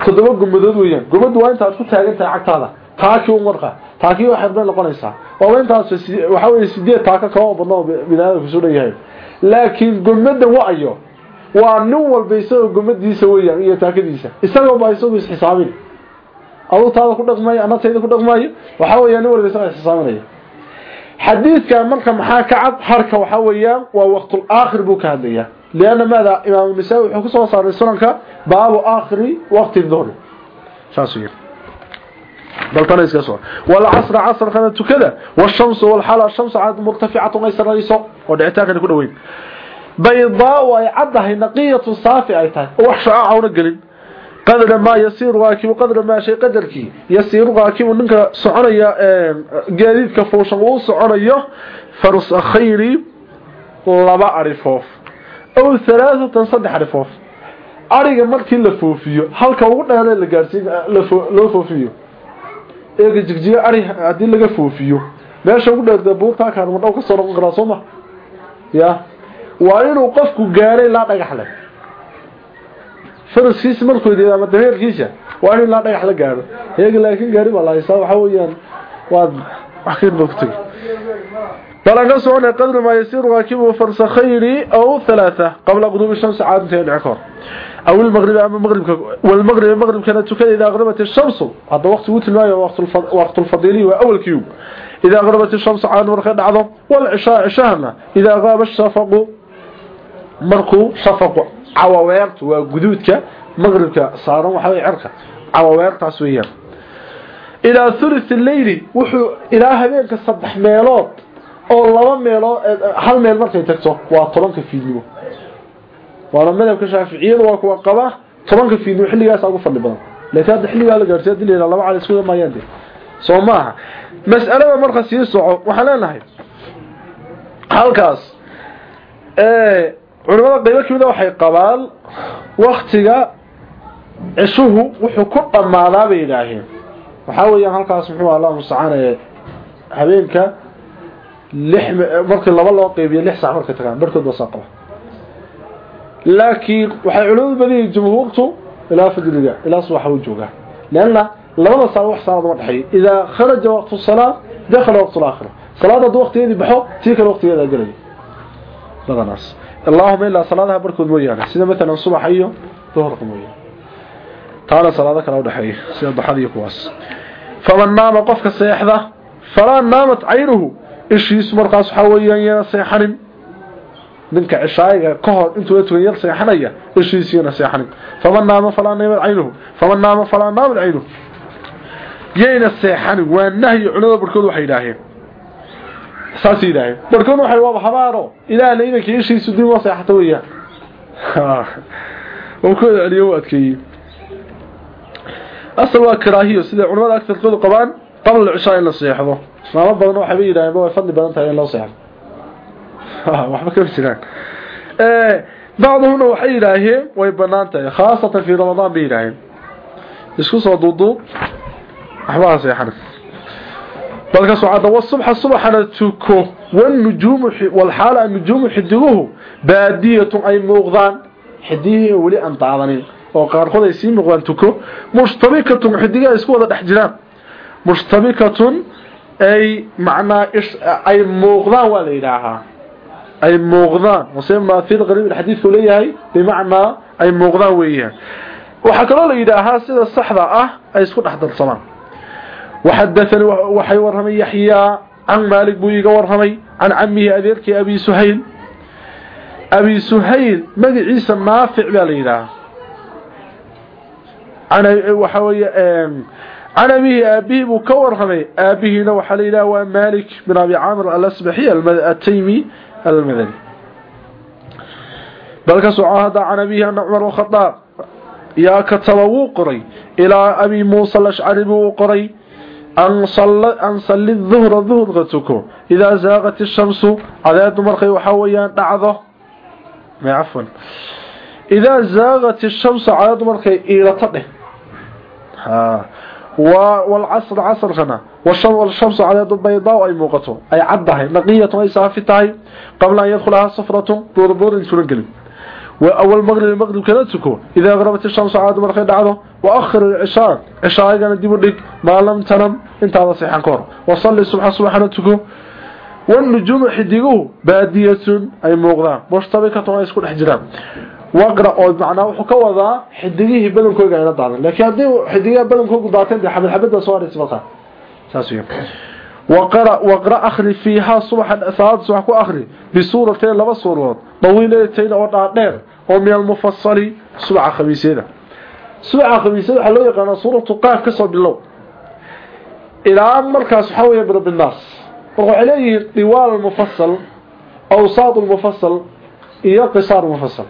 toddoba gomadood weeyaan. Gomadu waa intaad ku taagan tahay cagtaada. Taakii u marqa taakii waxay bay noqonaysaa. Oo intaas waxa weeye sideed taaka ka oo badnaa bini aadamku soo dhayahay laakiin gomada waayo waa nin walba isagoo gomadiisa weeyaan iyo taakadiisa. Isagoo baa isagu is xisaabin aduu taada ku dhaqmayo ana tayda ku dhaqmayo waxa weeyaan nin walba isagoo is xadiidkan marka maxaa ka cad harka waxa weeyaan waa waqtul aakhir buu ka hadlayaa لأن ماذا إمام النساء وحكسه صار السننك باب آخر وقت الظهر شاسوية بلطان يسكسوا والعصر عصر كانت كذا والشمس والحالة الشمس عاد مرتفعة غير رئيسه ودعتها كان يكون وين بيضاء ويعدها نقية صافي أيتها qadra ma yasiiru aakibu qadra ma shay qadarkii yasiiru aakibu ninka soconaya gaadiidka fuushan uu soconayo farus khayri laba arifoof aw thalathatan saddex arifoof ariga markii la foofiyo halka ugu dheeree la gaarsiin loo foofiyo. Ee jigjiga ari haddii laga foofiyo meesha ugu dheerta buurta kaarma dhaw ka soo noqon waa inuu qofku gaaray laa dhagax faraskiisa markuu diiday ama dameerkiisa waa inuu la dhagax la gaaro eega laakiin gaari baa la haysaa waxa weeyaan waa wax ka bogtay بلغ سعون قدر ما يسير راكبه فرسخين أو ثلاثة قبل غروب الشمس عادة ينعكر أو المغرب أما المغرب والمغرب المغرب كانت تكاد إذا غربت الشمس هذا وقت وقت الماء وقت وقت الفضيلي وأول كيوب إذا غربت الشمس عاد مرخد عظم والعشاء عشاهنا إذا غاب الشفق cawaweertu waa guduudka maqribka saaran waxa way cirka. Cawaweertaas weeyaan. Ilaa thuluth al-layl wuxuu ilaa habeenka saddex meelood oo laba meelood hal meel markay tagto waa tobanka fiidnimo waana madhabka shaaficiyada waa kuwa qaba tobanka fiidnimo xilligaas ugu fadli badan. Laakiin hadda xilligaa la gaartay dilayna laba cali isku maayaan de soo mas'alada marka sii soco waxaan halkaas ee culimada qaybo kamida waxay qabaan waqtiga cishuhu wuxuu ku dhamaadaa bay yidhaaheen waxaa weeyaan halkaas muxuu allah mustacaan habeenka lix markii laba loo qeybiyo lix saac markay tagaan barkood baa saaqaba laakiin waxay culimadu badiyeen jumhuurtu ilaa fajriga ilaa subaxa uu joogaa leanna labada saac wax saacad uma dhaxeeyo idaa kharaja waqtu salaa dakhala waqtu laakhira salaada hadduu waqtigeedii baxo tii kale waqtigeeda gelaya labadaas allahumma illa salaadaha barkood mooyaane. Sida mesela subax iyo duhurka mooyaane. Taana salaado kale u dhaxeeya sida duxada iyo kuwaas. Faman naama qofka seexda falaa naamat caynuhu. Ishiisu markaas waxaa weeyaan yana seexanin. Ninka cishaayiga ka hor intuu la tugan yar seexanaya ishiisiyana seexanin. Faman naama falaa naamat caynuhu. Faman naama falaa naamat caynuhu. Yayna seexanin waa nahyi culimada barkood waxay yidhaaheen saas yidhaaheen barkood waxay waaba habaaro. Ilaahna inanka ishiisu dib uma seexato weeyaan. Uu ku celiyo u adkeeyey. Asal waa karaahiyo sida culimada agtarkoodu qabaan qabla cishaa in la seexdo. Islaamo badan waxay yidhaaheen way fadli badan tahay in loo seexdo. Waxba kama jiraan. Bacduhuna waxay yidhaaheen way bannaan tahay. Khaasatan fii ramadaan bay yidhaaheen isku soo duuduub waxbaha seexan balka socda wasubxa subaxana tuko والنجوم والحال النجوم حدقوه بادية أي موغضان حديه ولي أن تعضنين وقارقود أي سين موغضان تكو مشتبكة حدقاء اسكوة الأحجرام مشتبكة أي معنى إش أي موغضان ولا إلهها أي موغضان وسيما في الغريب الحديث كليه بمعنى أي موغضان وإياه وحكرا لإلهها سيدة الصحبة أه أي اسكوة أحضر صلاة وحدثني وحي ورهمي يحيى عن مالك بويق ورهمي عن عمه أذيرك أبي سهيل أبي سهيل ماذا عيسى نافع بالإله عن وحوي عن أبيه أبيه بكورهمي أبيه نوح الإله ومالك بن أبي عامر الأسبحي التيمي المدني بل كسعاد عن أبيه أن عمر الخطاب يا كتبوا قري إلى أبي موسى الأشعري وقري an salli duhra duhurka tuko idaa zaaqat ishamsu cadeedu markay waxaa weyaan dhacdo afan idaa zaaqat ishamsu cadeedu markay iilato dheh walcasr casrkana walshamsu cadeedu baydaa ay muuqato ay caddahay naqiyatu ay saafi tahay qabla an yadkhulahaa safratu duurduur intuuna gelin وأول مغرب المغرب كنتكو إذا غربت الشمس عاد مرخي دعوه وأخر العشاء عشاء كان ديب لك ما لم تنم انت هذا صحيحا كور وصلي الصبح صباحا نتكو والنجوم حديقوه بادية أي مغضان مشتبكة يسكن حجران واقرأ او معناه وحو كوضا حديقيه waqra akhri fiihaa subaxan salaada subax ku akhri bisuurateen laba suuradood dawiilatayn oo dhaadheer oo min almufasali subaca khamiisyada subaca khamiisyada waxaa loo yaqaanaa suuratu qaaf ka soo bilow ilaa markaas waxaa weeye birbinaas marka waxay leeyihiin diwaal almufasal awsaad almufasal iyo qisaar almufasal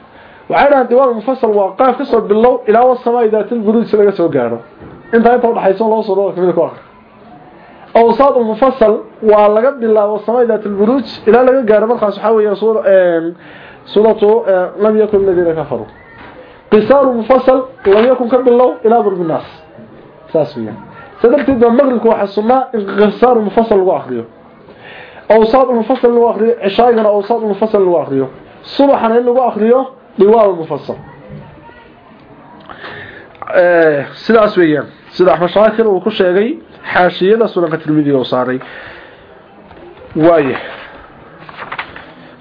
waxay dhahaan diwaal almufasal waa qaaf ka soo bilow ilaa wasamaa idaata lburuujsa laga soo gaadho intaa inta udhaxayso laba suuradood kamida ku akhri awsaad mufasal waa laga bilaabo samay daat alburuuj ilaa laga gaaro markaas waxaa weeye suuratu e, lam yakun ladiina kafaruu qisaalu mufasal lam yakun ka bilow ilaa durbinas saas weeyaan sadarteed baa maqribka waxaa sunnaa in qisaalu mufasal lagu akriyo awsaad mufasal lagu akriyo cishaagana awsaad mufasal lagu akriyo subaxana in lagu akriyo diwaal mufasal sidaas weeyaan sida Axmed Shaakir uu ku sheegay xaashiyada sunanka Tirmidhi oo saaray waaye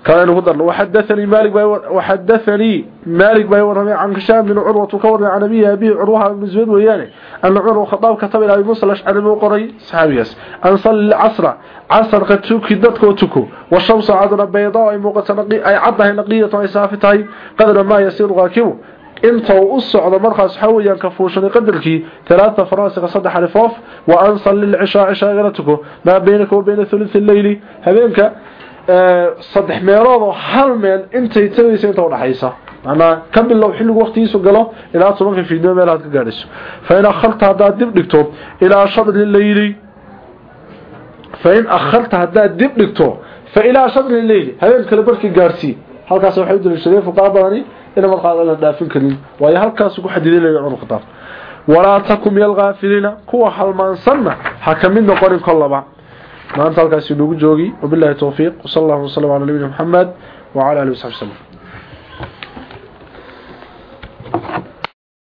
كان هدر وحدثني مالك باي وحدثني مالك باي ورمي عن هشام بن عروة كور عن أبيه أبيه عروها بن زبيد وياني أن عروة خطاب كتب إلى أبي موسى الأشعري وقري صحابيس أن صلي العصر عصر قد توكي دتك وتكو والشمس عادنا بيضاء أي موقع نقي أي عضها نقية أي صافتها قدر ما يسير غاكبه inta uu u socdo markaas waxa weeyaan ka fuushanay qadarkii talaata faraasiga saddex alifoof wa an salli al-isha isha gala tuko. Ma baynaka wa bayna thuluth al-layl habeenka saddex meelood oo hal meel intay tagaysa inta u dhaxaysa. Ana ka bilow xilligu waqtigiisu galo ilaa tobanka fiidnimo meel aad ka gaadhayso. Fain in akharta haddaad dib dhigto ilaa shadri al-layl fa in akharta haddaad dib dhigto fa ilaa shadri al-layl habeen kale barkii gaarsii halkaas waxa uu dilay shadee fuqaa ina marqaad la dhaafin karin waayo halkaas ku xadidinayo cunug qadaaf walaa takum yal gaafilina kuwa halmaansanna ha ka mid noqonin kolaba maanta halkaas inuu joogi wabillahi tawfiiq sallallahu alayhi wa sallam ala nabiyina muhammad wa ala alihi wa sahbihi